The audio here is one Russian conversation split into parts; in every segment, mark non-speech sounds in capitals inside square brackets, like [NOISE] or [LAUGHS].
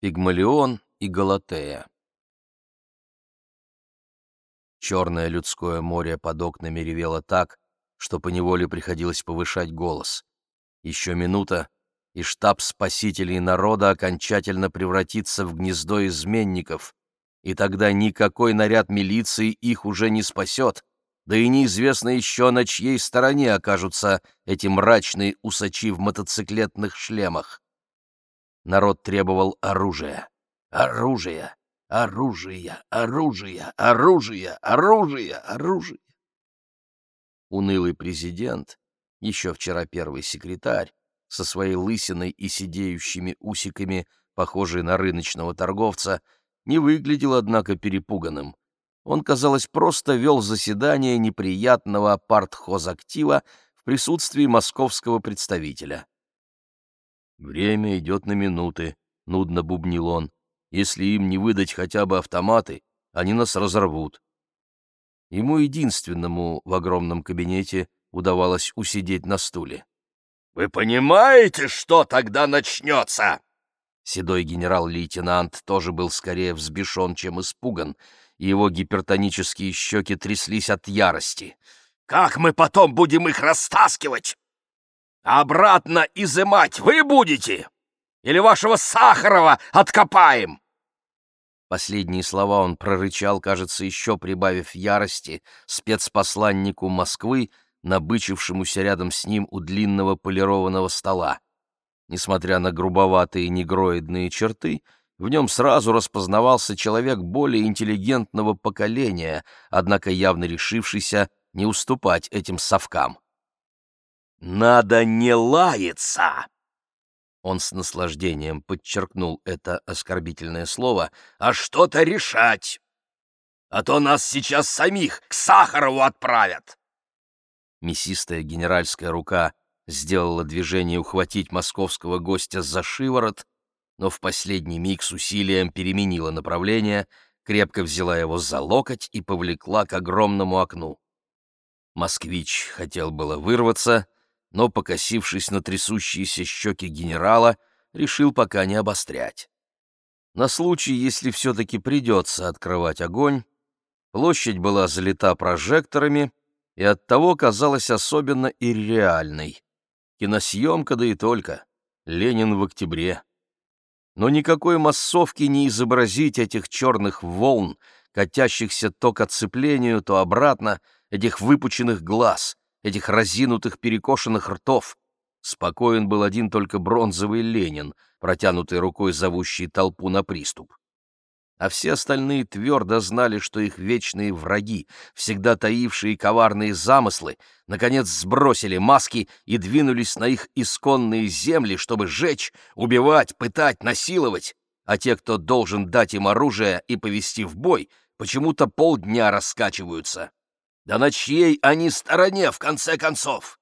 Пигмалион и Галатея Черное людское море под окнами ревело так, что поневоле приходилось повышать голос. Еще минута, и штаб спасителей народа окончательно превратится в гнездо изменников, и тогда никакой наряд милиции их уже не спасет, да и неизвестно еще, на чьей стороне окажутся эти мрачные усачи в мотоциклетных шлемах. Народ требовал оружия. Оружия! Оружие! Оружие! Оружие! Оружие! Оружие! Унылый президент, еще вчера первый секретарь, со своей лысиной и сидеющими усиками, похожий на рыночного торговца, не выглядел, однако, перепуганным. Он, казалось, просто вел заседание неприятного партхозактива в присутствии московского представителя. «Время идет на минуты», — нудно бубнил он. «Если им не выдать хотя бы автоматы, они нас разорвут». Ему единственному в огромном кабинете удавалось усидеть на стуле. «Вы понимаете, что тогда начнется?» Седой генерал-лейтенант тоже был скорее взбешен, чем испуган, и его гипертонические щеки тряслись от ярости. «Как мы потом будем их растаскивать? Обратно изымать вы будете? Или вашего Сахарова откопаем?» Последние слова он прорычал, кажется, еще прибавив ярости спецпосланнику Москвы, набычившемуся рядом с ним у длинного полированного стола. Несмотря на грубоватые негроидные черты, в нем сразу распознавался человек более интеллигентного поколения, однако явно решившийся не уступать этим совкам. «Надо не лаяться!» Он с наслаждением подчеркнул это оскорбительное слово, «а что-то решать! А то нас сейчас самих к Сахарову отправят!» Мясистая генеральская рука сделала движение ухватить московского гостя за шиворот, но в последний миг с усилием переменила направление, крепко взяла его за локоть и повлекла к огромному окну. Москвич хотел было вырваться, но, покосившись на трясущиеся щеки генерала, решил пока не обострять. На случай, если все-таки придется открывать огонь, площадь была залита прожекторами и оттого казалась особенно ирреальной. Киносъемка, да и только. Ленин в октябре. Но никакой массовки не изобразить этих черных волн, катящихся то к отцеплению, то обратно, этих выпученных глаз, этих разинутых перекошенных ртов. Спокоен был один только бронзовый Ленин, протянутой рукой зовущий толпу на приступ а все остальные твердо знали, что их вечные враги, всегда таившие коварные замыслы, наконец сбросили маски и двинулись на их исконные земли, чтобы жечь, убивать, пытать, насиловать, а те, кто должен дать им оружие и повести в бой, почему-то полдня раскачиваются. Да на чьей они стороне, в конце концов?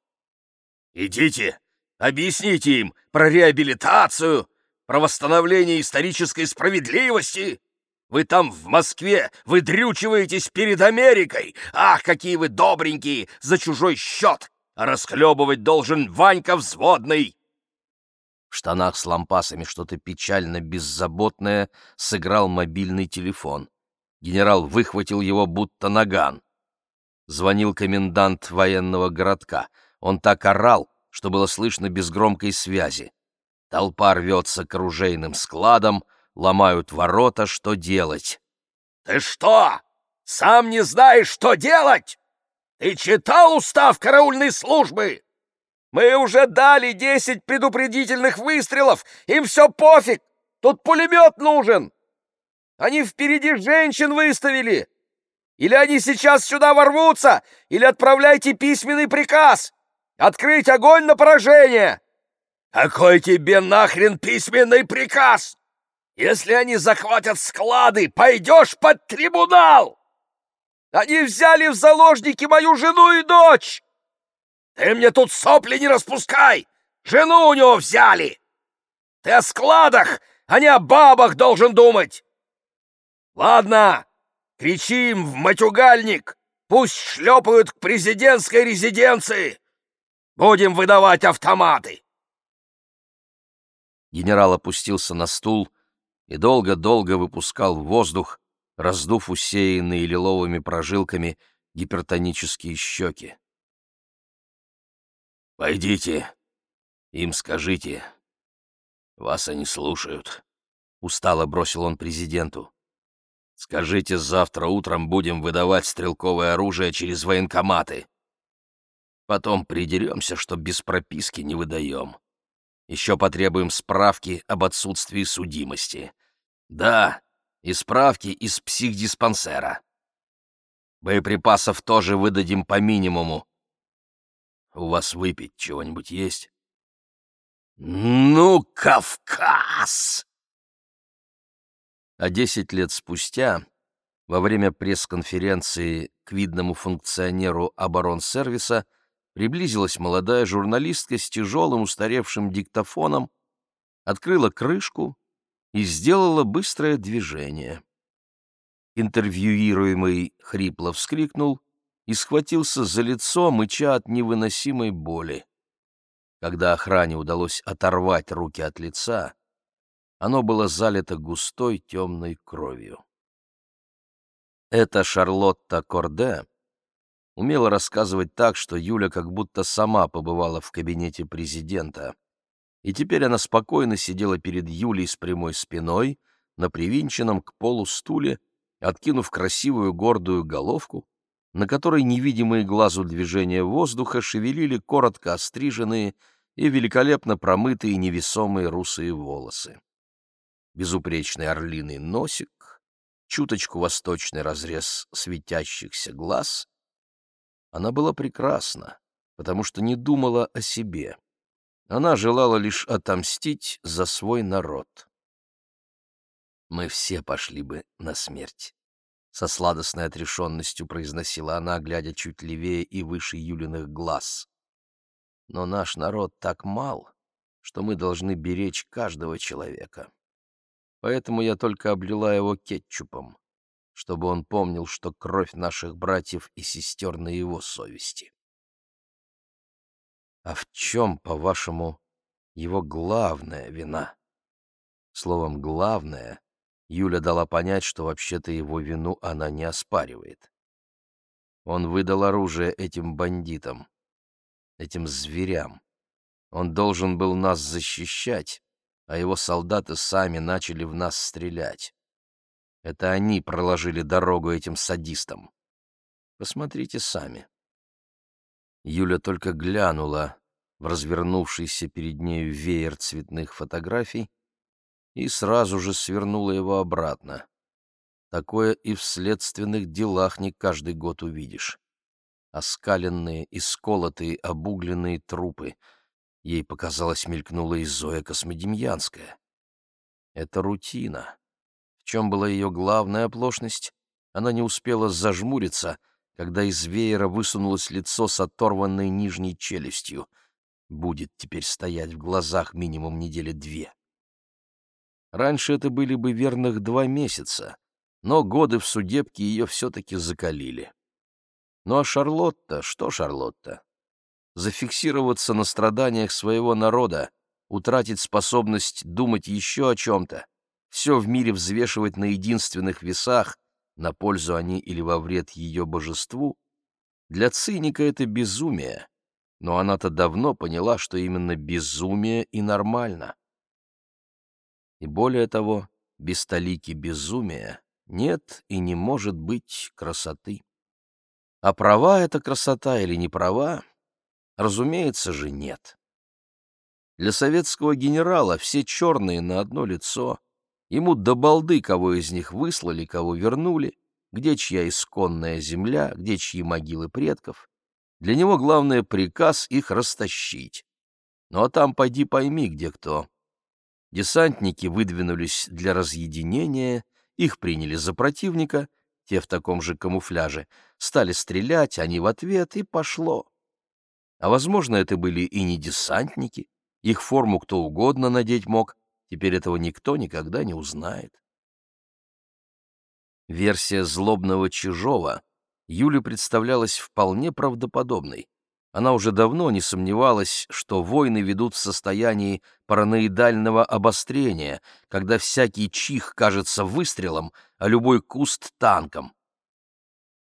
Идите, объясните им про реабилитацию, про восстановление исторической справедливости, вы там, в Москве, выдрючиваетесь перед Америкой! Ах, какие вы добренькие, за чужой счет! Расхлебывать должен Ванька Взводный!» В штанах с лампасами что-то печально беззаботное сыграл мобильный телефон. Генерал выхватил его, будто наган. Звонил комендант военного городка. Он так орал, что было слышно без громкой связи. Толпа рвется к оружейным складам — ломают ворота, что делать. «Ты что, сам не знаешь, что делать? Ты читал устав караульной службы? Мы уже дали десять предупредительных выстрелов, им все пофиг, тут пулемет нужен. Они впереди женщин выставили. Или они сейчас сюда ворвутся, или отправляйте письменный приказ. Открыть огонь на поражение!» «Какой тебе нахрен письменный приказ? Если они захватят склады, пойдешь под трибунал! Они взяли в заложники мою жену и дочь! Ты мне тут сопли не распускай! Жену у него взяли! Ты о складах, а не о бабах должен думать! Ладно, кричим в матюгальник, пусть шлепают к президентской резиденции! Будем выдавать автоматы!» Генерал опустился на стул, и долго-долго выпускал в воздух, раздув усеянные лиловыми прожилками гипертонические щеки. «Пойдите, им скажите. Вас они слушают», — устало бросил он президенту. «Скажите, завтра утром будем выдавать стрелковое оружие через военкоматы. Потом придеремся, что без прописки не выдаем. Еще потребуем справки об отсутствии судимости. Да, и справки из психдиспансера. Боеприпасов тоже выдадим по минимуму. У вас выпить чего-нибудь есть? Ну, Кавказ! А десять лет спустя, во время пресс-конференции к видному функционеру оборонсервиса, приблизилась молодая журналистка с тяжелым устаревшим диктофоном, открыла крышку и сделала быстрое движение. Интервьюируемый хрипло вскрикнул и схватился за лицо, мыча от невыносимой боли. Когда охране удалось оторвать руки от лица, оно было залито густой темной кровью. Это Шарлотта Корде умела рассказывать так, что Юля как будто сама побывала в кабинете президента. И теперь она спокойно сидела перед Юлей с прямой спиной, на привинченном к полу стуле, откинув красивую гордую головку, на которой невидимые глазу движения воздуха шевелили коротко остриженные и великолепно промытые невесомые русые волосы. Безупречный орлиный носик, чуточку восточный разрез светящихся глаз она была прекрасна, потому что не думала о себе. Она желала лишь отомстить за свой народ. «Мы все пошли бы на смерть», — со сладостной отрешенностью произносила она, глядя чуть левее и выше Юлиных глаз. «Но наш народ так мал, что мы должны беречь каждого человека. Поэтому я только облила его кетчупом чтобы он помнил, что кровь наших братьев и сестер на его совести. А в чем, по-вашему, его главная вина? Словом «главное» Юля дала понять, что вообще-то его вину она не оспаривает. Он выдал оружие этим бандитам, этим зверям. Он должен был нас защищать, а его солдаты сами начали в нас стрелять. Это они проложили дорогу этим садистам. Посмотрите сами. Юля только глянула в развернувшийся перед нею веер цветных фотографий и сразу же свернула его обратно. Такое и в следственных делах не каждый год увидишь. Оскаленные, исколотые, обугленные трупы. Ей показалось, мелькнула и Зоя Космодемьянская. Это рутина чем была ее главная оплошность, она не успела зажмуриться, когда из веера высунулось лицо с оторванной нижней челюстью. Будет теперь стоять в глазах минимум недели две. Раньше это были бы верных два месяца, но годы в судебке ее все-таки закалили. Ну а Шарлотта, что Шарлотта? Зафиксироваться на страданиях своего народа, утратить способность думать еще о чем-то, все в мире взвешивать на единственных весах, на пользу они или во вред ее божеству, для циника это безумие, но она-то давно поняла, что именно безумие и нормально. И более того, без толики безумия нет и не может быть красоты. А права эта красота или не права? Разумеется же, нет. Для советского генерала все черные на одно лицо, Ему до балды, кого из них выслали, кого вернули, где чья исконная земля, где чьи могилы предков. Для него главное приказ их растащить. Ну а там пойди пойми, где кто. Десантники выдвинулись для разъединения, их приняли за противника, те в таком же камуфляже, стали стрелять, они в ответ, и пошло. А возможно, это были и не десантники, их форму кто угодно надеть мог, Теперь этого никто никогда не узнает. Версия злобного Чижова Юле представлялась вполне правдоподобной. Она уже давно не сомневалась, что войны ведут в состоянии параноидального обострения, когда всякий чих кажется выстрелом, а любой куст — танком.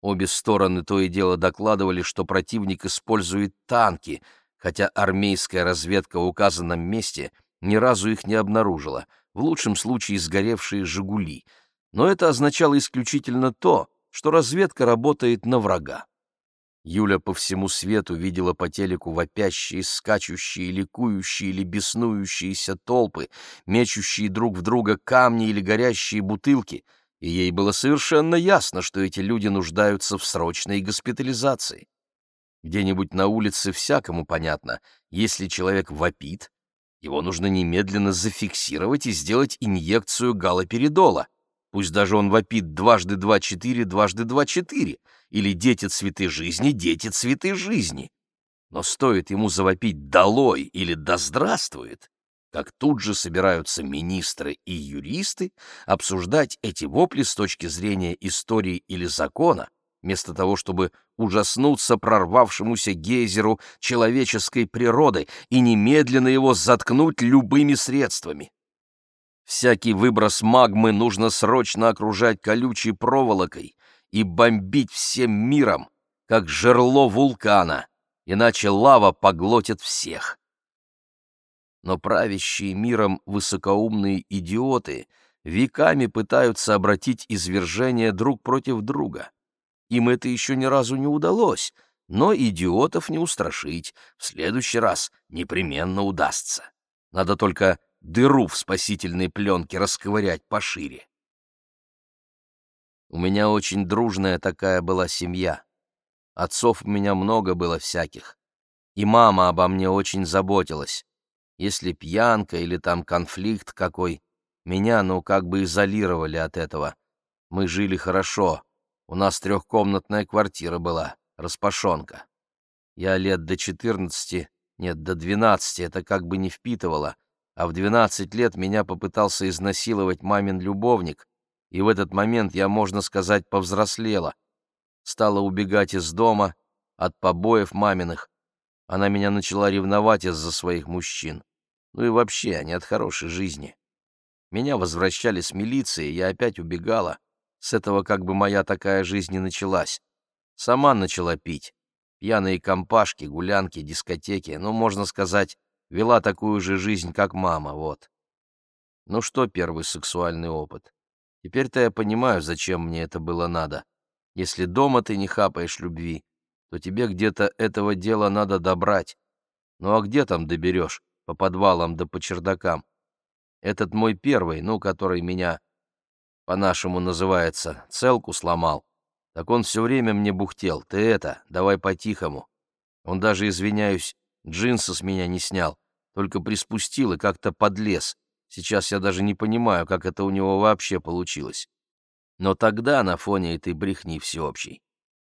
Обе стороны то и дело докладывали, что противник использует танки, хотя армейская разведка в указанном месте ни разу их не обнаружила, в лучшем случае сгоревшие «Жигули». Но это означало исключительно то, что разведка работает на врага. Юля по всему свету видела по телеку вопящие, скачущие, ликующие или беснующиеся толпы, мечущие друг в друга камни или горящие бутылки, и ей было совершенно ясно, что эти люди нуждаются в срочной госпитализации. Где-нибудь на улице всякому понятно, если человек вопит, его нужно немедленно зафиксировать и сделать инъекцию галоперидола. Пусть даже он вопит дважды два-четыре, дважды два-четыре, или «Дети цветы жизни, дети цветы жизни». Но стоит ему завопить «Долой» или «Да здравствует», как тут же собираются министры и юристы обсуждать эти вопли с точки зрения истории или закона, вместо того, чтобы ужаснуться прорвавшемуся гейзеру человеческой природы и немедленно его заткнуть любыми средствами. Всякий выброс магмы нужно срочно окружать колючей проволокой и бомбить всем миром, как жерло вулкана, иначе лава поглотит всех. Но правящие миром высокоумные идиоты веками пытаются обратить извержение друг против друга. Им это еще ни разу не удалось, но идиотов не устрашить, в следующий раз непременно удастся. Надо только дыру в спасительной пленке расковырять пошире. У меня очень дружная такая была семья. Отцов у меня много было всяких. И мама обо мне очень заботилась. Если пьянка или там конфликт какой, меня, ну, как бы изолировали от этого. Мы жили хорошо. У нас трехкомнатная квартира была, распашонка. Я лет до четырнадцати, нет, до двенадцати это как бы не впитывала, а в 12 лет меня попытался изнасиловать мамин любовник, и в этот момент я, можно сказать, повзрослела. Стала убегать из дома от побоев маминых. Она меня начала ревновать из-за своих мужчин. Ну и вообще, не от хорошей жизни. Меня возвращали с милиции, я опять убегала. С этого как бы моя такая жизнь и началась. Сама начала пить. Пьяные компашки, гулянки, дискотеки, ну, можно сказать, Вела такую же жизнь, как мама, вот. Ну что первый сексуальный опыт? Теперь-то я понимаю, зачем мне это было надо. Если дома ты не хапаешь любви, то тебе где-то этого дела надо добрать. Ну а где там доберешь? По подвалам да по чердакам. Этот мой первый, ну, который меня, по-нашему называется, целку сломал. Так он все время мне бухтел. Ты это, давай по-тихому. Он даже, извиняюсь, джинсы с меня не снял только приспустил и как-то подлез. Сейчас я даже не понимаю, как это у него вообще получилось. Но тогда, на фоне этой брехни всеобщей,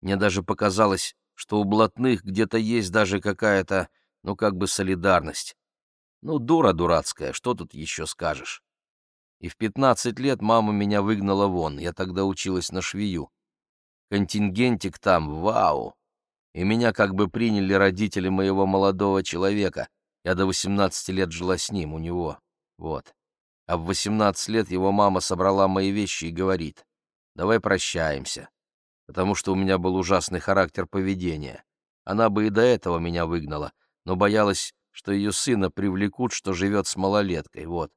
мне даже показалось, что у блатных где-то есть даже какая-то, ну, как бы солидарность. Ну, дура дурацкая, что тут еще скажешь? И в пятнадцать лет мама меня выгнала вон, я тогда училась на швею. Контингентик там, вау! И меня как бы приняли родители моего молодого человека, я до 18 лет жила с ним, у него. Вот. А в 18 лет его мама собрала мои вещи и говорит, давай прощаемся, потому что у меня был ужасный характер поведения. Она бы и до этого меня выгнала, но боялась, что ее сына привлекут, что живет с малолеткой, вот.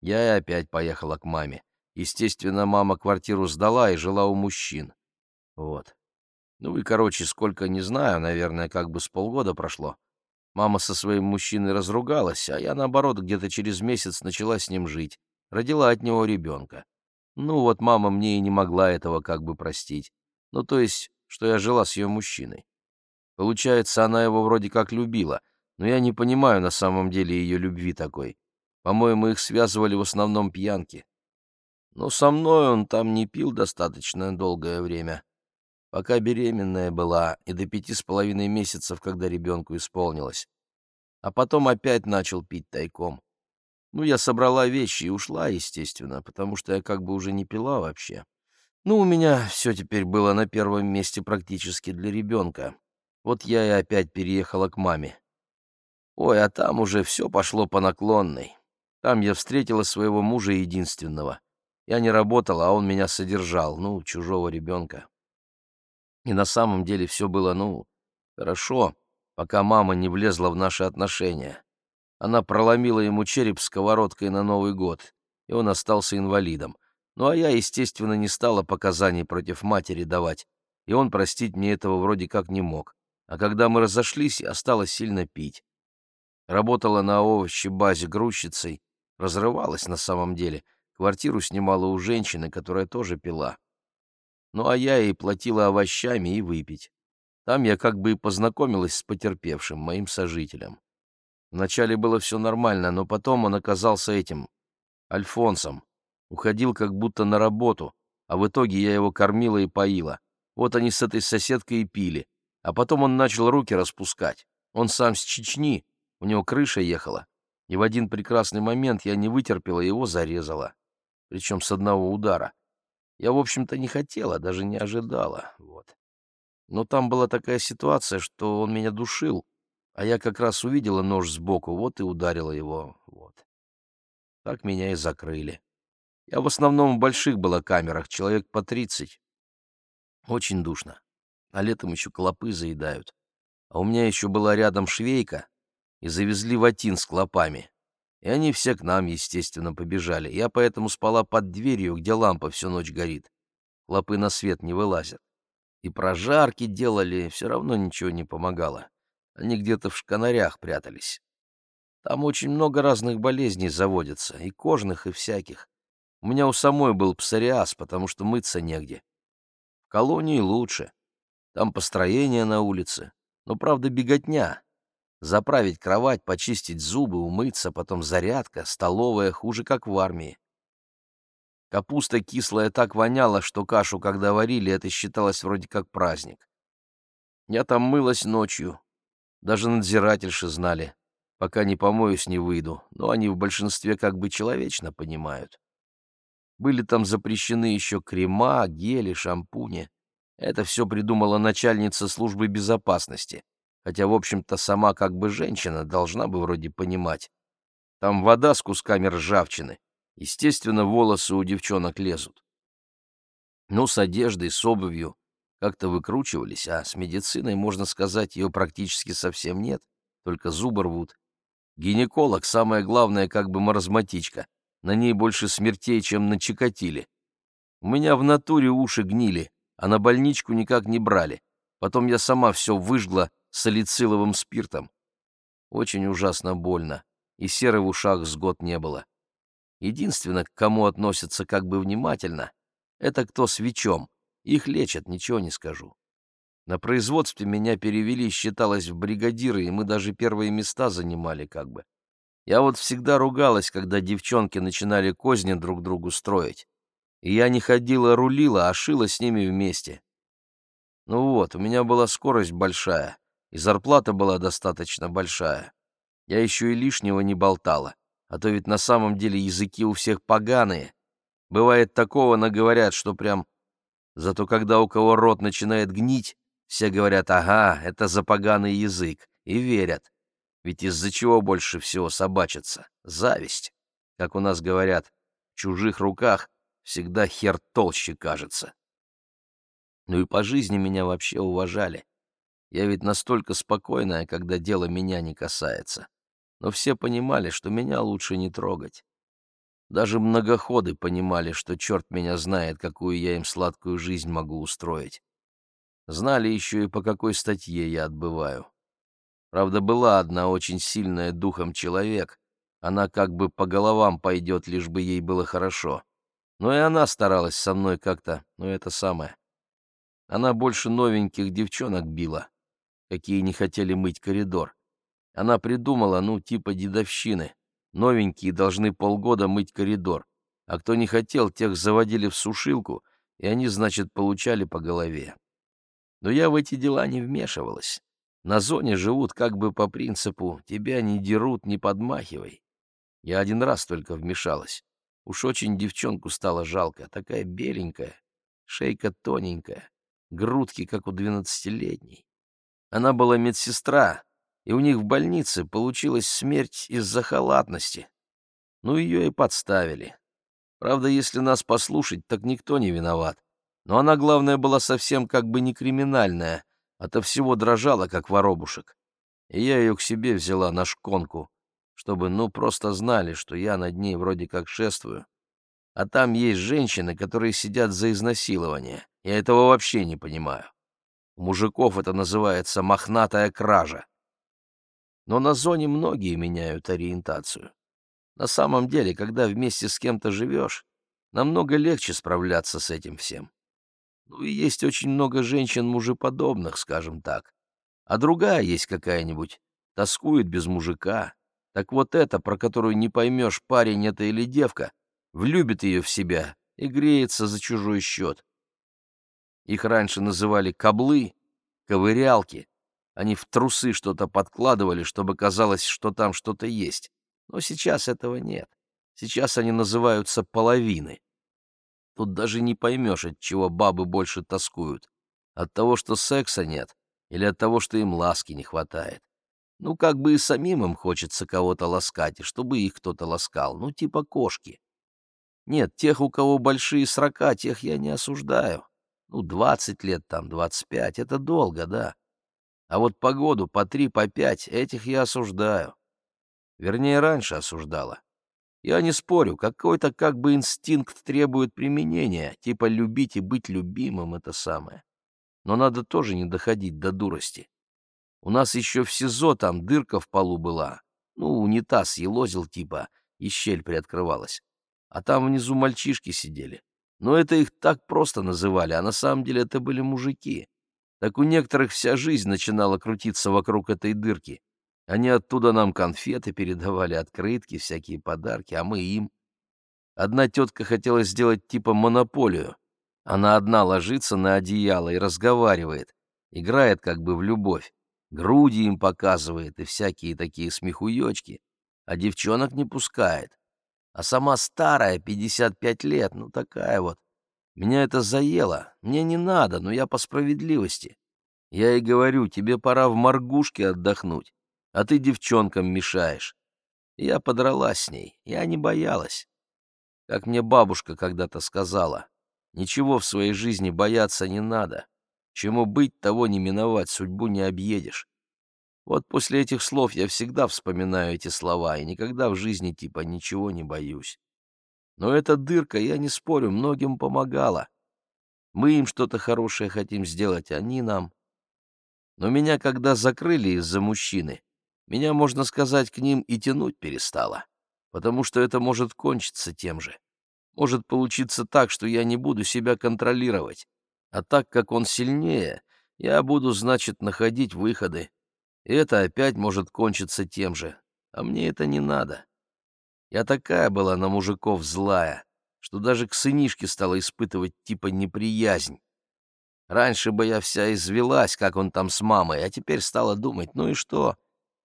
Я и опять поехала к маме. Естественно, мама квартиру сдала и жила у мужчин. Вот. Ну и, короче, сколько, не знаю, наверное, как бы с полгода прошло. Мама со своим мужчиной разругалась, а я, наоборот, где-то через месяц начала с ним жить. Родила от него ребенка. Ну вот мама мне и не могла этого как бы простить. Ну то есть, что я жила с ее мужчиной. Получается, она его вроде как любила, но я не понимаю на самом деле ее любви такой. По-моему, их связывали в основном пьянки. Но со мной он там не пил достаточно долгое время пока беременная была и до пяти с половиной месяцев, когда ребенку исполнилось. А потом опять начал пить тайком. Ну, я собрала вещи и ушла, естественно, потому что я как бы уже не пила вообще. Ну, у меня все теперь было на первом месте практически для ребенка. Вот я и опять переехала к маме. Ой, а там уже все пошло по наклонной. Там я встретила своего мужа единственного. Я не работала, а он меня содержал, ну, чужого ребенка. И на самом деле все было, ну, хорошо, пока мама не влезла в наши отношения. Она проломила ему череп сковородкой на Новый год, и он остался инвалидом. Ну а я, естественно, не стала показаний против матери давать, и он простить мне этого вроде как не мог. А когда мы разошлись, я стала сильно пить. Работала на овощебазе грузчицей, разрывалась на самом деле. Квартиру снимала у женщины, которая тоже пила. Ну а я ей платила овощами и выпить. Там я как бы и познакомилась с потерпевшим, моим сожителем. Вначале было все нормально, но потом он оказался этим, Альфонсом. Уходил как будто на работу, а в итоге я его кормила и поила. Вот они с этой соседкой и пили. А потом он начал руки распускать. Он сам с Чечни, у него крыша ехала, и в один прекрасный момент я не вытерпела его зарезала. Причем с одного удара. Я, в общем-то, не хотела, даже не ожидала. Вот. Но там была такая ситуация, что он меня душил, а я как раз увидела нож сбоку, вот и ударила его. Вот. Так меня и закрыли. Я в основном в больших была камерах, человек по тридцать. Очень душно. А летом еще клопы заедают. А у меня еще была рядом швейка, и завезли ватин с клопами. И они все к нам, естественно, побежали. Я поэтому спала под дверью, где лампа всю ночь горит. Клопы на свет не вылазят. И прожарки делали, все равно ничего не помогало. Они где-то в шканарях прятались. Там очень много разных болезней заводятся, и кожных, и всяких. У меня у самой был псориаз, потому что мыться негде. В колонии лучше. Там построение на улице, но, правда, беготня. Заправить кровать, почистить зубы, умыться, потом зарядка, столовая, хуже, как в армии. Капуста кислая так воняла, что кашу, когда варили, это считалось вроде как праздник. Я там мылась ночью. Даже надзирательши знали. Пока не помоюсь, не выйду. Но они в большинстве как бы человечно понимают. Были там запрещены еще крема, гели, шампуни. Это все придумала начальница службы безопасности хотя, в общем-то, сама как бы женщина должна бы вроде понимать. Там вода с кусками ржавчины. Естественно, волосы у девчонок лезут. Ну, с одеждой, с обувью как-то выкручивались, а с медициной, можно сказать, ее практически совсем нет, только зубы рвут. Гинеколог — самое главное, как бы маразматичка. На ней больше смертей, чем на Чикатиле. У меня в натуре уши гнили, а на больничку никак не брали. Потом я сама все выжгла салициловым спиртом. Очень ужасно больно, и серы в ушах с год не было. Единственное, к кому относятся как бы внимательно, это кто с ВИЧом. Их лечат, ничего не скажу. На производстве меня перевели, считалось, в бригадиры, и мы даже первые места занимали как бы. Я вот всегда ругалась, когда девчонки начинали козни друг другу строить. И я не ходила рулила, а шила с ними вместе. Ну вот, у меня была скорость большая, и зарплата была достаточно большая. Я еще и лишнего не болтала, а то ведь на самом деле языки у всех поганые. Бывает такого наговорят, что прям... Зато когда у кого рот начинает гнить, все говорят «ага, это за поганый язык», и верят. Ведь из-за чего больше всего собачатся? Зависть. Как у нас говорят, в чужих руках всегда хер толще кажется. Ну и по жизни меня вообще уважали. Я ведь настолько спокойная, когда дело меня не касается. Но все понимали, что меня лучше не трогать. Даже многоходы понимали, что черт меня знает, какую я им сладкую жизнь могу устроить. Знали еще и по какой статье я отбываю. Правда, была одна очень сильная духом человек. Она как бы по головам пойдет, лишь бы ей было хорошо. Но и она старалась со мной как-то, ну это самое. Она больше новеньких девчонок била какие не хотели мыть коридор. Она придумала, ну, типа дедовщины. Новенькие должны полгода мыть коридор, а кто не хотел, тех заводили в сушилку, и они, значит, получали по голове. Но я в эти дела не вмешивалась. На зоне живут как бы по принципу «тебя не дерут, не подмахивай». Я один раз только вмешалась. Уж очень девчонку стало жалко, такая беленькая, шейка тоненькая, грудки, как у двенадцатилетней. Она была медсестра, и у них в больнице получилась смерть из-за халатности. Ну, ее и подставили. Правда, если нас послушать, так никто не виноват. Но она, главное, была совсем как бы не криминальная, ото всего дрожала, как воробушек. И я ее к себе взяла на шконку, чтобы, ну, просто знали, что я над ней вроде как шествую. А там есть женщины, которые сидят за изнасилование. Я этого вообще не понимаю. У мужиков это называется мохнатая кража. Но на зоне многие меняют ориентацию. На самом деле, когда вместе с кем-то живешь, намного легче справляться с этим всем. Ну и есть очень много женщин мужеподобных, скажем так. А другая есть какая-нибудь, тоскует без мужика. Так вот это, про которую не поймешь, парень это или девка, влюбит ее в себя и греется за чужой счет. Их раньше называли каблы, ковырялки. Они в трусы что-то подкладывали, чтобы казалось, что там что-то есть. Но сейчас этого нет. Сейчас они называются половины. Тут даже не поймешь, от чего бабы больше тоскуют. От того, что секса нет, или от того, что им ласки не хватает. Ну, как бы и самим им хочется кого-то ласкать, и чтобы их кто-то ласкал, ну, типа кошки. Нет, тех, у кого большие срока, тех я не осуждаю. Ну, двадцать лет там, двадцать пять — это долго, да. А вот по году, по три, по пять, этих я осуждаю. Вернее, раньше осуждала. Я не спорю, какой-то как бы инстинкт требует применения, типа любить и быть любимым — это самое. Но надо тоже не доходить до дурости. У нас еще в СИЗО там дырка в полу была. Ну, унитаз елозил типа, и щель приоткрывалась. А там внизу мальчишки сидели. Но это их так просто называли, а на самом деле это были мужики. Так у некоторых вся жизнь начинала крутиться вокруг этой дырки. Они оттуда нам конфеты передавали, открытки, всякие подарки, а мы им. Одна тетка хотела сделать типа монополию. Она одна ложится на одеяло и разговаривает, играет как бы в любовь, груди им показывает и всякие такие смехуёчки, а девчонок не пускает. А сама старая, 55 лет, ну такая вот. Меня это заело, мне не надо, но я по справедливости. Я и говорю, тебе пора в моргушке отдохнуть а ты девчонкам мешаешь. Я подралась с ней, я не боялась. Как мне бабушка когда-то сказала, ничего в своей жизни бояться не надо. Чему быть, того не миновать, судьбу не объедешь. Вот после этих слов я всегда вспоминаю эти слова и никогда в жизни типа ничего не боюсь. Но эта дырка, я не спорю, многим помогала. Мы им что-то хорошее хотим сделать, они нам. Но меня когда закрыли из-за мужчины, меня, можно сказать, к ним и тянуть перестало, потому что это может кончиться тем же. Может получиться так, что я не буду себя контролировать, а так как он сильнее, я буду, значит, находить выходы. И это опять может кончиться тем же, а мне это не надо. Я такая была на мужиков злая, что даже к сынишке стала испытывать типа неприязнь. Раньше бы я вся извелась, как он там с мамой, а теперь стала думать, ну и что?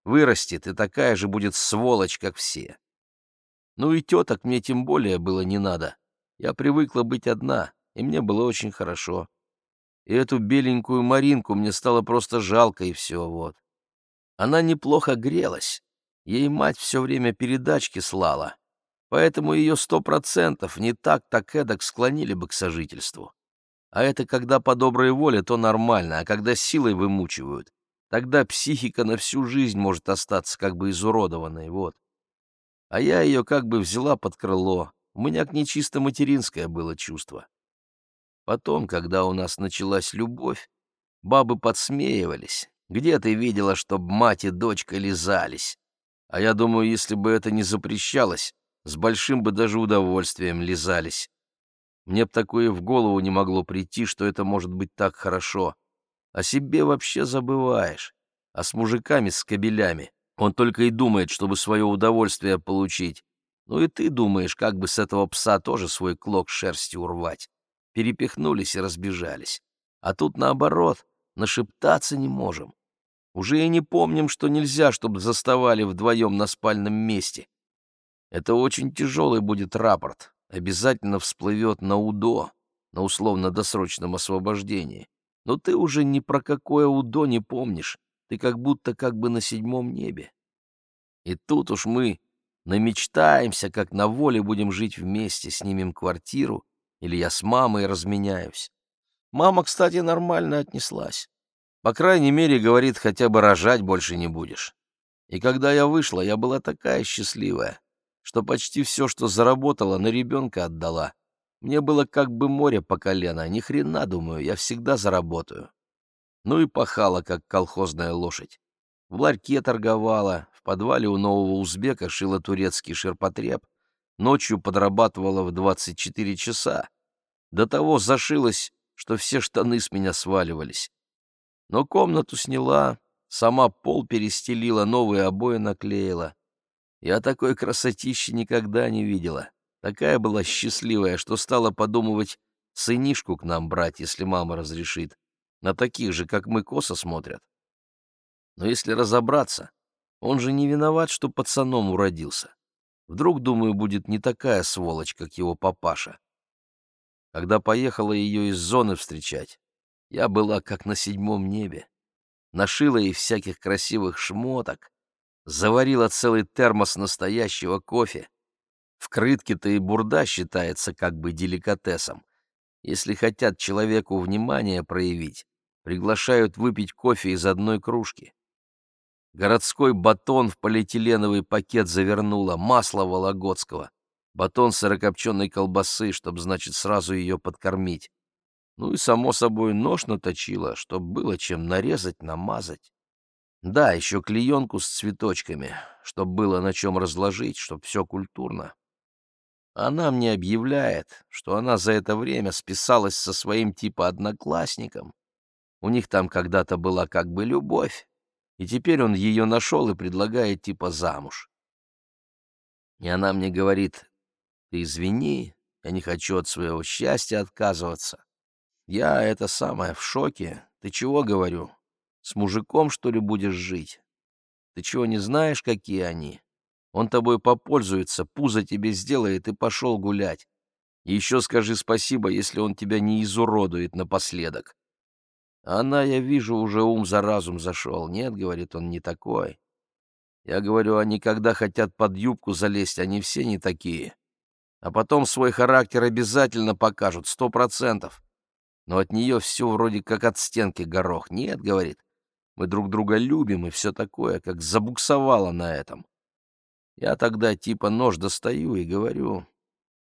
Вырастет, и такая же будет сволочь, как все. Ну и теток мне тем более было не надо. Я привыкла быть одна, и мне было очень хорошо. И эту беленькую Маринку мне стало просто жалко, и все, вот. Она неплохо грелась. Ей мать все время передачки слала. Поэтому ее сто процентов не так, так эдак склонили бы к сожительству. А это когда по доброй воле, то нормально, а когда силой вымучивают, Тогда психика на всю жизнь может остаться как бы изуродованной, вот. А я ее как бы взяла под крыло. У меня к ней чисто материнское было чувство. Потом, когда у нас началась любовь, бабы подсмеивались. Где ты видела, чтоб мать и дочка лизались? А я думаю, если бы это не запрещалось, с большим бы даже удовольствием лизались. Мне б такое в голову не могло прийти, что это может быть так хорошо. О себе вообще забываешь. А с мужиками, с кобелями, он только и думает, чтобы свое удовольствие получить. Ну и ты думаешь, как бы с этого пса тоже свой клок шерсти урвать. Перепихнулись и разбежались. А тут наоборот, нашептаться не можем. Уже и не помним, что нельзя, чтобы заставали вдвоем на спальном месте. Это очень тяжелый будет рапорт. Обязательно всплывет на УДО, на условно-досрочном освобождении. Но ты уже ни про какое УДО не помнишь, ты как будто как бы на седьмом небе. И тут уж мы намечтаемся, как на воле будем жить вместе, снимем квартиру, или я с мамой разменяюсь. Мама, кстати, нормально отнеслась. По крайней мере, говорит, хотя бы рожать больше не будешь. И когда я вышла, я была такая счастливая, что почти все, что заработала, на ребенка отдала. Мне было как бы море по колено, ни хрена, думаю, я всегда заработаю. Ну и пахала, как колхозная лошадь. В ларьке торговала, в подвале у нового узбека шила турецкий ширпотреб, ночью подрабатывала в 24 часа. До того зашилась, что все штаны с меня сваливались. Но комнату сняла, сама пол перестелила, новые обои наклеила. Я такой красотищи никогда не видела. Такая была счастливая, что стала подумывать сынишку к нам брать, если мама разрешит. На таких же, как мы, косо смотрят. Но если разобраться, он же не виноват, что пацаном уродился. Вдруг, думаю, будет не такая сволочь, как его папаша. Когда поехала ее из зоны встречать, я была как на седьмом небе. Нашила ей всяких красивых шмоток, заварила целый термос настоящего кофе. В крытке-то и бурда считается как бы деликатесом. Если хотят человеку внимание проявить, приглашают выпить кофе из одной кружки. Городской батон в полиэтиленовый пакет завернула, масло вологодского, батон сырокопченой колбасы, чтобы, значит, сразу ее подкормить. Ну и, само собой, нож наточила, чтобы было чем нарезать, намазать. Да, еще клеенку с цветочками, чтобы было на чем разложить, чтобы все культурно. Она мне объявляет, что она за это время списалась со своим типа одноклассником. У них там когда-то была как бы любовь, и теперь он ее нашел и предлагает типа замуж. И она мне говорит, ты извини, я не хочу от своего счастья отказываться. Я это самое в шоке. Ты чего, говорю? С мужиком, что ли, будешь жить? Ты чего, не знаешь, какие они? Он тобой попользуется, пузо тебе сделает и пошел гулять. Еще скажи спасибо, если он тебя не изуродует напоследок. Она, я вижу, уже ум за разум зашел. Нет, говорит, он не такой. Я говорю, они когда хотят под юбку залезть, они все не такие. А потом свой характер обязательно покажут, сто процентов. Но от нее все вроде как от стенки горох. Нет, говорит, мы друг друга любим и все такое, как забуксовало на этом. Я тогда типа нож достаю и говорю,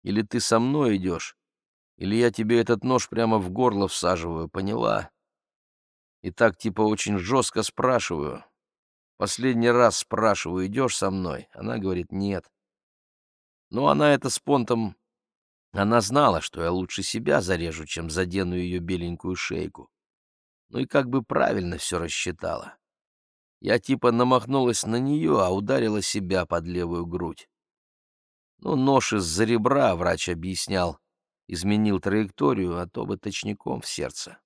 или ты со мной идешь, или я тебе этот нож прямо в горло всаживаю, поняла? И так типа очень жестко спрашиваю. Последний раз спрашиваю, идешь со мной? Она говорит, нет. Ну, она это с понтом... Она знала, что я лучше себя зарежу, чем задену ее беленькую шейку. Ну и как бы правильно все рассчитала. Я типа намахнулась на нее, а ударила себя под левую грудь. Ну, нож из-за ребра, врач объяснял, изменил траекторию, а то бы точником в сердце.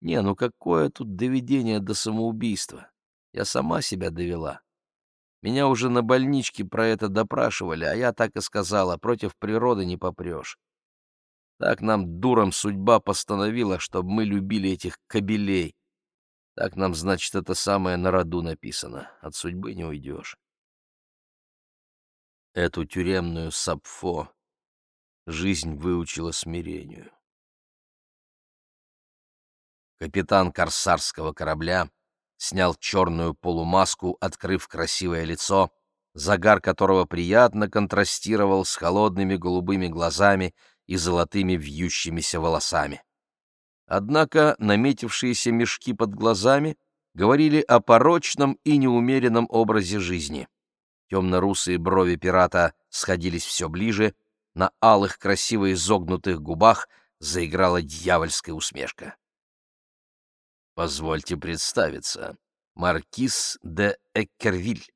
Не, ну какое тут доведение до самоубийства? Я сама себя довела. Меня уже на больничке про это допрашивали, а я так и сказала, против природы не попрешь. Так нам, дурам, судьба постановила, чтобы мы любили этих кобелей. Так нам, значит, это самое на роду написано. От судьбы не уйдешь. Эту тюремную сапфо жизнь выучила смирению. Капитан корсарского корабля снял черную полумаску, открыв красивое лицо, загар которого приятно контрастировал с холодными голубыми глазами и золотыми вьющимися волосами. Однако наметившиеся мешки под глазами говорили о порочном и неумеренном образе жизни. Темно-русые брови пирата сходились все ближе, на алых красиво изогнутых губах заиграла дьявольская усмешка. Позвольте представиться. Маркиз де Эккервиль.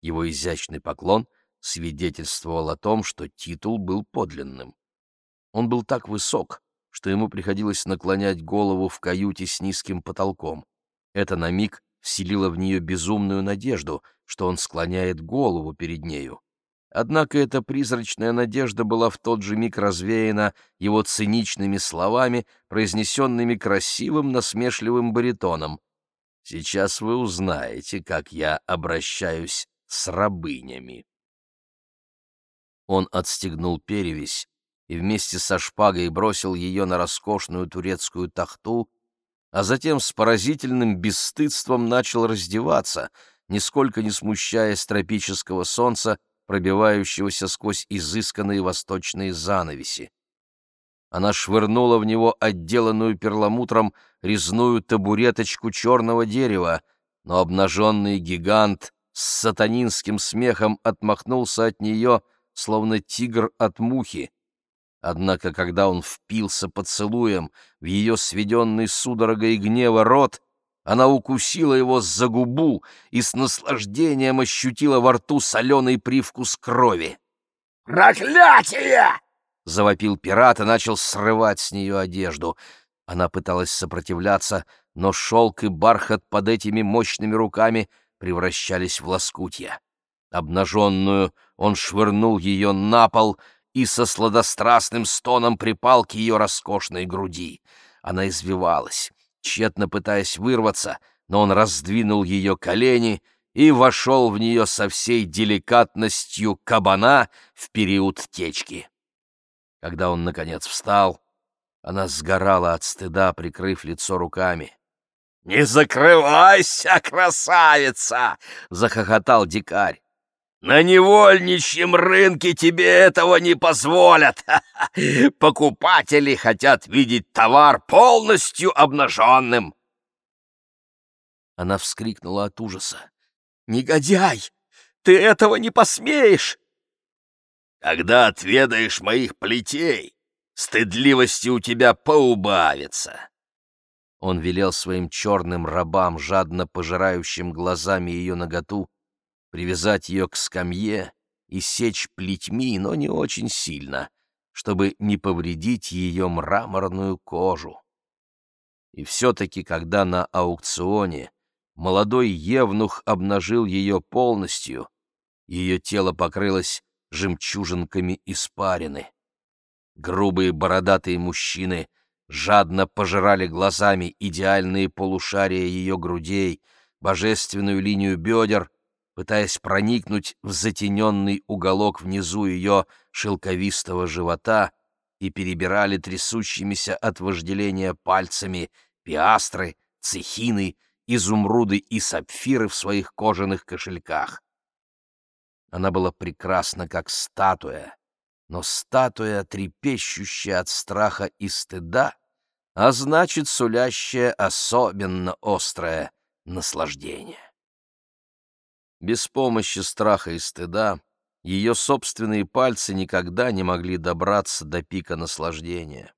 Его изящный поклон свидетельствовал о том, что титул был подлинным. Он был так высок, что ему приходилось наклонять голову в каюте с низким потолком. Это на миг вселило в нее безумную надежду, что он склоняет голову перед нею. Однако эта призрачная надежда была в тот же миг развеяна его циничными словами, произнесенными красивым насмешливым баритоном. «Сейчас вы узнаете, как я обращаюсь с рабынями». Он отстегнул перевязь и вместе со шпагой бросил ее на роскошную турецкую тахту, а затем с поразительным бесстыдством начал раздеваться, нисколько не смущаясь тропического солнца, пробивающегося сквозь изысканные восточные занавеси. Она швырнула в него отделанную перламутром резную табуреточку черного дерева, но обнаженный гигант с сатанинским смехом отмахнулся от нее, словно тигр от мухи. Однако, когда он впился поцелуем в ее сведенный судорогой гнева рот, она укусила его за губу и с наслаждением ощутила во рту соленый привкус крови. «Проклятие!» — завопил пират и начал срывать с нее одежду. Она пыталась сопротивляться, но шелк и бархат под этими мощными руками превращались в лоскутья. Обнаженную он швырнул ее на пол и со сладострастным стоном припал к ее роскошной груди. Она извивалась тщетно пытаясь вырваться, но он раздвинул ее колени и вошел в нее со всей деликатностью кабана в период течки. Когда он, наконец, встал, она сгорала от стыда, прикрыв лицо руками. «Не закрывайся, красавица!» — захохотал дикарь. На невольничьем рынке тебе этого не позволят. [LAUGHS] Покупатели хотят видеть товар полностью обнаженным. Она вскрикнула от ужаса. «Негодяй! Ты этого не посмеешь!» «Когда отведаешь моих плетей, стыдливости у тебя поубавится!» Он велел своим черным рабам, жадно пожирающим глазами ее наготу, привязать ее к скамье и сечь плетьми, но не очень сильно, чтобы не повредить ее мраморную кожу. И все-таки, когда на аукционе молодой евнух обнажил ее полностью, ее тело покрылось жемчужинками испарины. Грубые бородатые мужчины жадно пожирали глазами идеальные полушария ее грудей, божественную линию бедер пытаясь проникнуть в затененный уголок внизу ее шелковистого живота, и перебирали трясущимися от вожделения пальцами пиастры, цехины, изумруды и сапфиры в своих кожаных кошельках. Она была прекрасна, как статуя, но статуя, трепещущая от страха и стыда, а значит, сулящая особенно острое наслаждение. Без помощи страха и стыда ее собственные пальцы никогда не могли добраться до пика наслаждения.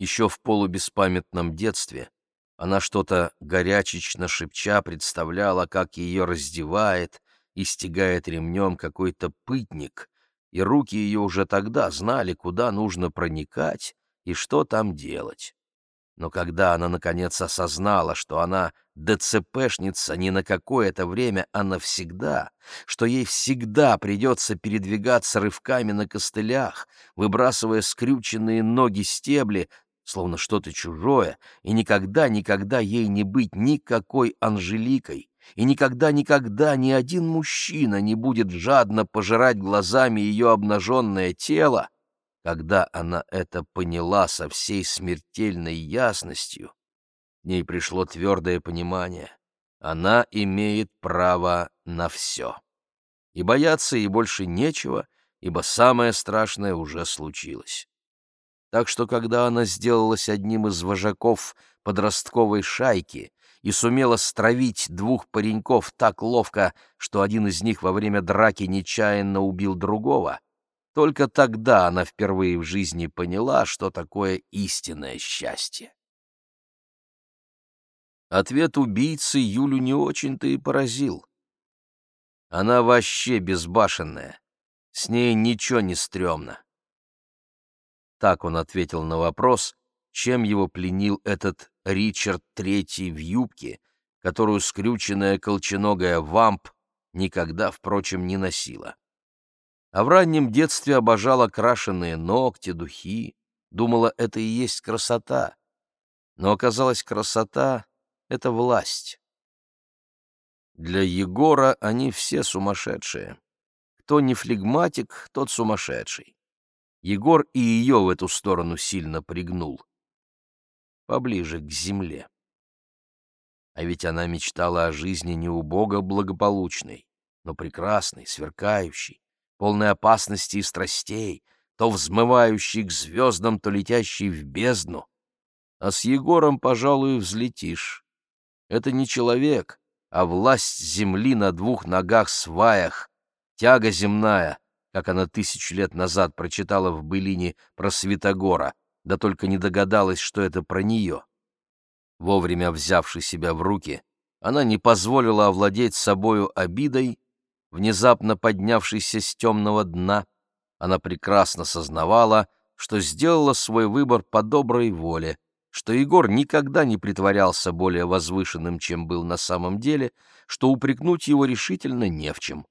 Еще в полубеспамятном детстве она что-то горячечно шепча представляла, как ее раздевает и стегает ремнем какой-то пытник, и руки ее уже тогда знали, куда нужно проникать и что там делать. Но когда она, наконец, осознала, что она ДЦПшница не на какое-то время, а навсегда, что ей всегда придется передвигаться рывками на костылях, выбрасывая скрюченные ноги стебли, словно что-то чужое, и никогда-никогда ей не быть никакой Анжеликой, и никогда-никогда ни один мужчина не будет жадно пожирать глазами ее обнаженное тело, когда она это поняла со всей смертельной ясностью, в ней пришло твердое понимание. Она имеет право на все. И бояться ей больше нечего, ибо самое страшное уже случилось. Так что, когда она сделалась одним из вожаков подростковой шайки и сумела стравить двух пареньков так ловко, что один из них во время драки нечаянно убил другого, только тогда она впервые в жизни поняла, что такое истинное счастье. Ответ убийцы Юлю не очень-то и поразил. Она вообще безбашенная, с ней ничего не стрёмно. Так он ответил на вопрос, чем его пленил этот Ричард Третий в юбке, которую скрюченная колченогая вамп никогда, впрочем, не носила. А в раннем детстве обожала крашеные ногти, духи, думала, это и есть красота. Но оказалось, красота — это власть. Для Егора они все сумасшедшие. Кто не флегматик, тот сумасшедший. Егор и ее в эту сторону сильно пригнул. Поближе к земле. А ведь она мечтала о жизни не убого благополучной, но прекрасной, сверкающей, полной опасности и страстей, то взмывающей к звездам, то летящей в бездну. А с Егором, пожалуй, взлетишь. Это не человек, а власть земли на двух ногах-сваях, тяга земная, как она тысячу лет назад прочитала в былине про Святогора, да только не догадалась, что это про нее. Вовремя взявши себя в руки, она не позволила овладеть собою обидой внезапно поднявшейся с темного дна, она прекрасно сознавала, что сделала свой выбор по доброй воле, что Егор никогда не притворялся более возвышенным, чем был на самом деле, что упрекнуть его решительно не в чем.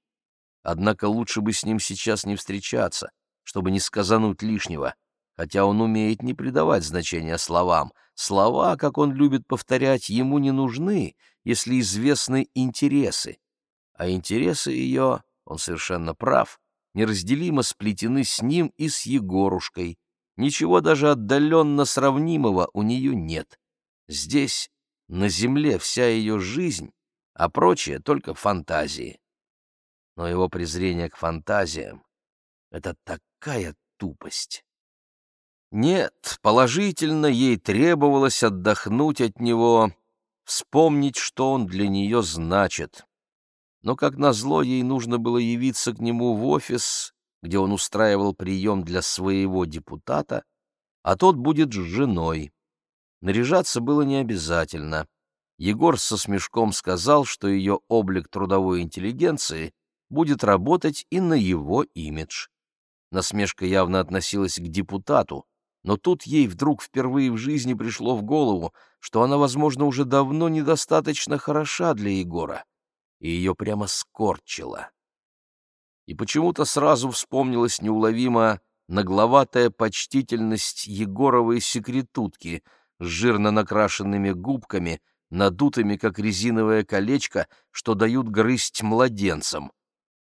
Однако лучше бы с ним сейчас не встречаться, чтобы не сказануть лишнего, хотя он умеет не придавать значения словам. Слова, как он любит повторять, ему не нужны, если известны интересы, а интересы ее, он совершенно прав, неразделимо сплетены с ним и с Егорушкой. Ничего даже отдаленно сравнимого у нее нет. Здесь, на земле, вся ее жизнь, а прочее только фантазии. Но его презрение к фантазиям — это такая тупость. Нет, положительно ей требовалось отдохнуть от него, вспомнить, что он для нее значит но, как назло, ей нужно было явиться к нему в офис, где он устраивал прием для своего депутата, а тот будет с женой. Наряжаться было не обязательно. Егор со смешком сказал, что ее облик трудовой интеллигенции будет работать и на его имидж. Насмешка явно относилась к депутату, но тут ей вдруг впервые в жизни пришло в голову, что она, возможно, уже давно недостаточно хороша для Егора и ее прямо скорчило. И почему-то сразу вспомнилась неуловимо нагловатая почтительность Егоровой секретутки с жирно накрашенными губками, надутыми, как резиновое колечко, что дают грызть младенцам.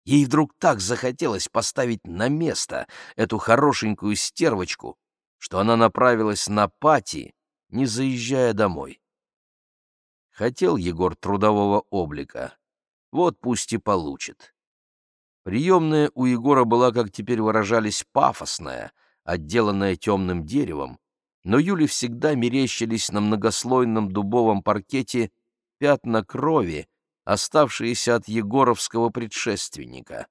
Ей вдруг так захотелось поставить на место эту хорошенькую стервочку, что она направилась на пати, не заезжая домой. Хотел Егор трудового облика, вот пусть и получит. Приемная у Егора была, как теперь выражались, пафосная, отделанная темным деревом, но Юле всегда мерещились на многослойном дубовом паркете пятна крови, оставшиеся от егоровского предшественника.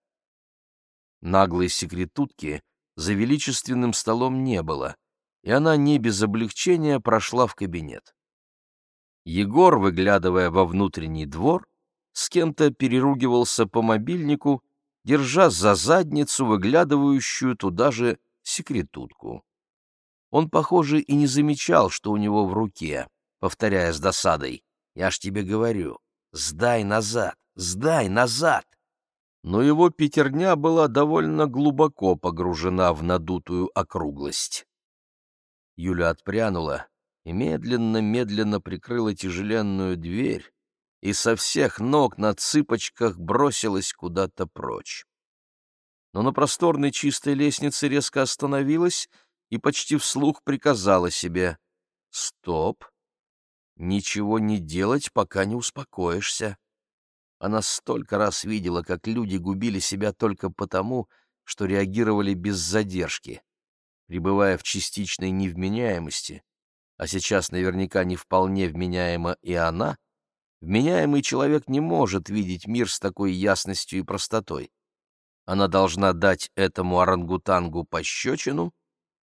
Наглой секретутки за величественным столом не было, и она не без облегчения прошла в кабинет. Егор, выглядывая во внутренний двор, с кем-то переругивался по мобильнику, держа за задницу выглядывающую туда же секретутку. Он, похоже, и не замечал, что у него в руке, повторяя с досадой, «Я ж тебе говорю, сдай назад, сдай назад!» Но его пятерня была довольно глубоко погружена в надутую округлость. Юля отпрянула и медленно-медленно прикрыла тяжеленную дверь, и со всех ног на цыпочках бросилась куда-то прочь. Но на просторной чистой лестнице резко остановилась и почти вслух приказала себе «Стоп! Ничего не делать, пока не успокоишься». Она столько раз видела, как люди губили себя только потому, что реагировали без задержки, пребывая в частичной невменяемости, а сейчас наверняка не вполне вменяема и она, Вменяемый человек не может видеть мир с такой ясностью и простотой. Она должна дать этому орангутангу пощечину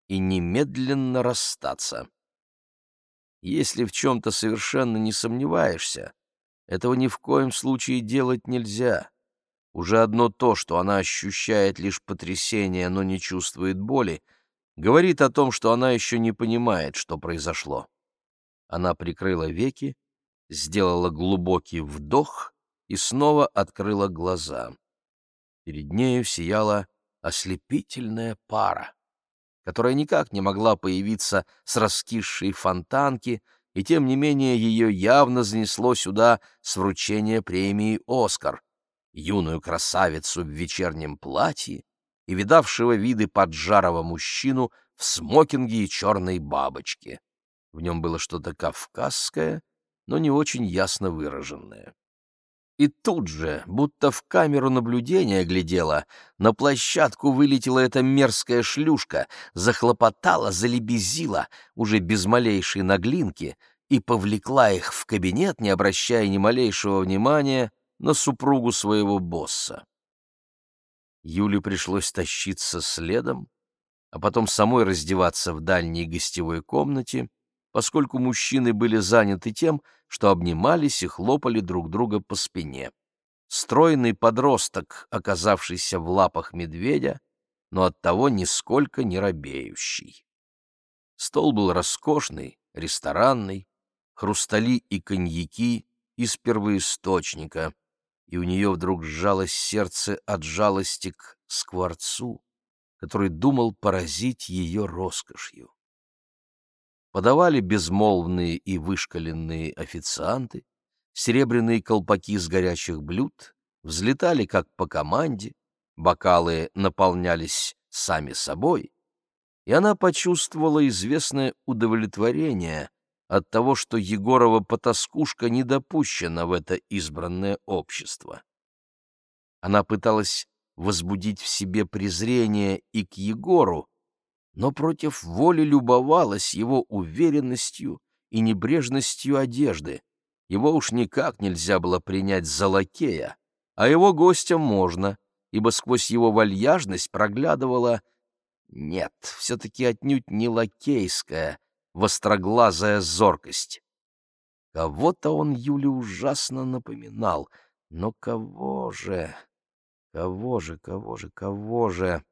и немедленно расстаться. Если в чем-то совершенно не сомневаешься, этого ни в коем случае делать нельзя. Уже одно то, что она ощущает лишь потрясение, но не чувствует боли, говорит о том, что она еще не понимает, что произошло. Она прикрыла веки, сделала глубокий вдох и снова открыла глаза. Перед нею сияла ослепительная пара, которая никак не могла появиться с раскисшей фонтанки, и тем не менее ее явно занесло сюда с вручения премии «Оскар», юную красавицу в вечернем платье и видавшего виды поджарого мужчину в смокинге и черной бабочке. В нем было что-то кавказское, но не очень ясно выраженное. И тут же, будто в камеру наблюдения глядела, на площадку вылетела эта мерзкая шлюшка, захлопотала, залебезила, уже без малейшей наглинки, и повлекла их в кабинет, не обращая ни малейшего внимания на супругу своего босса. Юле пришлось тащиться следом, а потом самой раздеваться в дальней гостевой комнате, поскольку мужчины были заняты тем, что обнимались и хлопали друг друга по спине. Стройный подросток, оказавшийся в лапах медведя, но оттого нисколько не робеющий. Стол был роскошный, ресторанный, хрустали и коньяки из первоисточника, и у нее вдруг сжалось сердце от жалости к скворцу, который думал поразить ее роскошью. Подавали безмолвные и вышкаленные официанты, серебряные колпаки с горячих блюд взлетали как по команде, бокалы наполнялись сами собой, и она почувствовала известное удовлетворение от того, что Егорова потаскушка не допущена в это избранное общество. Она пыталась возбудить в себе презрение и к Егору, но против воли любовалась его уверенностью и небрежностью одежды. Его уж никак нельзя было принять за лакея, а его гостя можно, ибо сквозь его вальяжность проглядывала... Нет, все-таки отнюдь не лакейская, востроглазая зоркость. Кого-то он Юле ужасно напоминал, но кого же, кого же, кого же, кого же?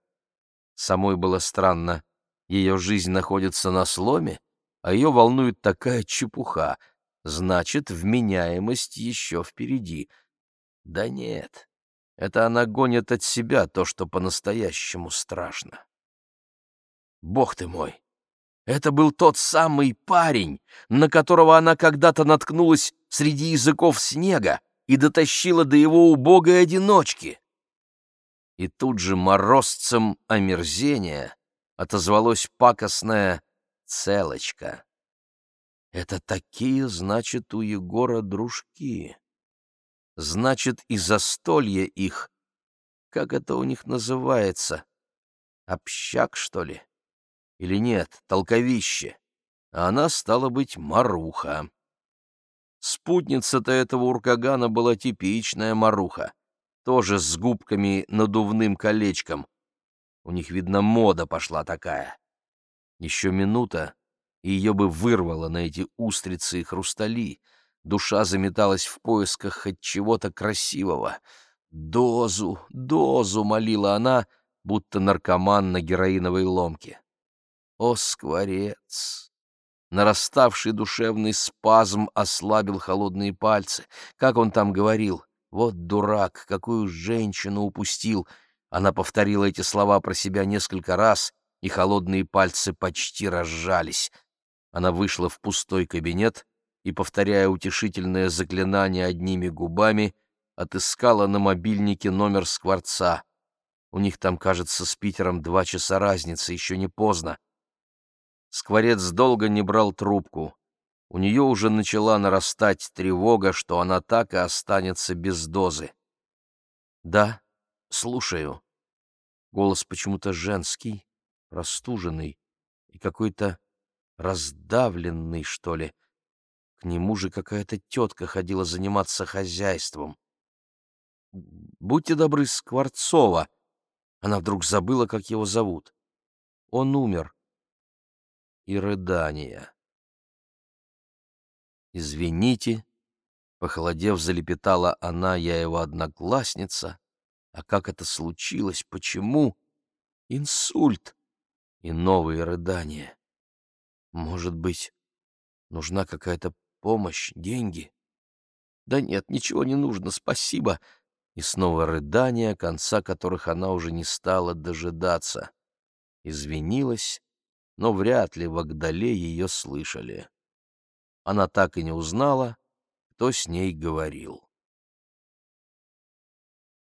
Самой было странно. Ее жизнь находится на сломе, а ее волнует такая чепуха. Значит, вменяемость еще впереди. Да нет, это она гонит от себя то, что по-настоящему страшно. Бог ты мой! Это был тот самый парень, на которого она когда-то наткнулась среди языков снега и дотащила до его убогой одиночки. И тут же морозцем омерзения отозвалось пакостное «целочка». Это такие, значит, у Егора дружки. Значит, и застолье их, как это у них называется, общак, что ли? Или нет, толковище. А она, стала быть, Маруха. Спутница-то этого уркагана была типичная Маруха, тоже с губками надувным колечком. У них, видно, мода пошла такая. Еще минута, и ее бы вырвало на эти устрицы и хрустали. Душа заметалась в поисках хоть чего-то красивого. «Дозу, дозу!» — молила она, будто наркоман на героиновой ломке. О, скворец! Нараставший душевный спазм ослабил холодные пальцы. Как он там говорил? Вот дурак, какую женщину упустил! Она повторила эти слова про себя несколько раз, и холодные пальцы почти разжались. Она вышла в пустой кабинет и, повторяя утешительное заклинание одними губами, отыскала на мобильнике номер Скворца. У них там, кажется, с Питером два часа разницы, еще не поздно. Скворец долго не брал трубку. У нее уже начала нарастать тревога, что она так и останется без дозы. «Да, слушаю». Голос почему-то женский, простуженный и какой-то раздавленный, что ли. К нему же какая-то тетка ходила заниматься хозяйством. «Будьте добры, Скворцова!» Она вдруг забыла, как его зовут. «Он умер и рыдания. «Извините», — похолодев, залепетала она, я его одноклассница. «А как это случилось? Почему?» «Инсульт!» И новые рыдания. «Может быть, нужна какая-то помощь, деньги?» «Да нет, ничего не нужно, спасибо. И снова рыдания, конца которых она уже не стала дожидаться. Извинилась, но вряд ли в Агдале ее слышали. Она так и не узнала, кто с ней говорил.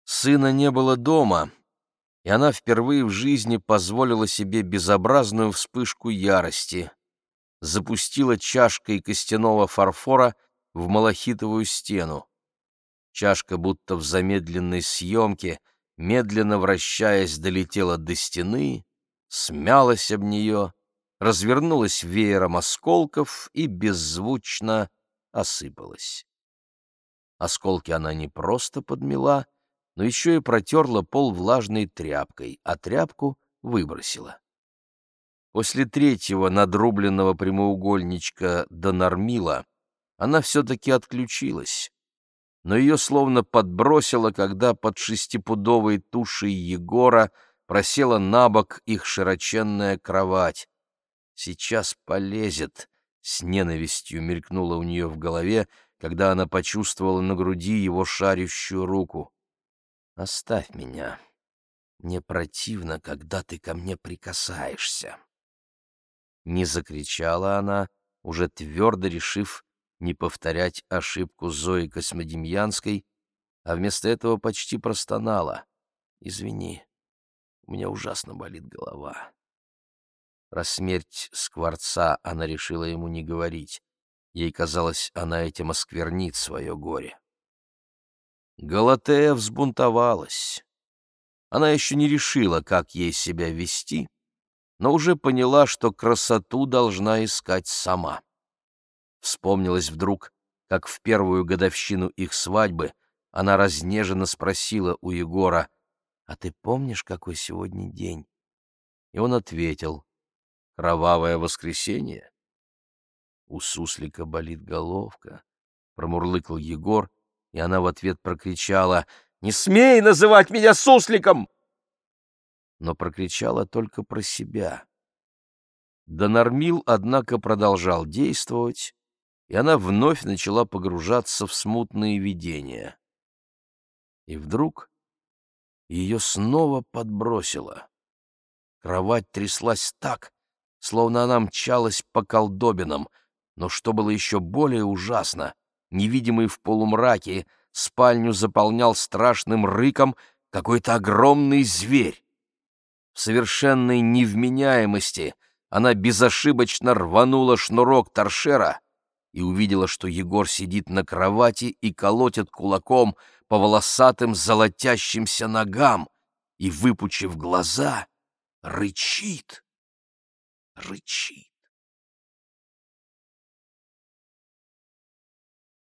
Сына не было дома, и она впервые в жизни позволила себе безобразную вспышку ярости. Запустила чашкой костяного фарфора в малахитовую стену. Чашка будто в замедленной съемке, медленно вращаясь, долетела до стены, смялась об нее, развернулась веером осколков и беззвучно осыпалась. Осколки она не просто подмела, но еще и протерла пол влажной тряпкой, а тряпку выбросила. После третьего надрубленного прямоугольничка до нормила она все-таки отключилась, но ее словно подбросило, когда под шестипудовой тушей Егора просела на бок их широченная кровать. «Сейчас полезет», — с ненавистью мелькнуло у нее в голове, когда она почувствовала на груди его шарящую руку. Оставь меня. Мне противно, когда ты ко мне прикасаешься. Не закричала она, уже твердо решив не повторять ошибку Зои Космодемьянской, а вместо этого почти простонала. «Извини, у меня ужасно болит голова». Про смерть Скворца она решила ему не говорить. Ей казалось, она этим осквернит свое горе. Галатея взбунтовалась. Она еще не решила, как ей себя вести, но уже поняла, что красоту должна искать сама. Вспомнилось вдруг, как в первую годовщину их свадьбы она разнеженно спросила у Егора, «А ты помнишь, какой сегодня день?» И он ответил, «Кровавое воскресенье?» У суслика болит головка, промурлыкал Егор и она в ответ прокричала «Не смей называть меня сусликом!» Но прокричала только про себя. Донормил, однако, продолжал действовать, и она вновь начала погружаться в смутные видения. И вдруг ее снова подбросило. Кровать тряслась так, словно она мчалась по колдобинам, но что было еще более ужасно — невидимый в полумраке, спальню заполнял страшным рыком какой-то огромный зверь. В совершенной невменяемости она безошибочно рванула шнурок торшера и увидела, что Егор сидит на кровати и колотит кулаком по волосатым золотящимся ногам и, выпучив глаза, рычит, рычит.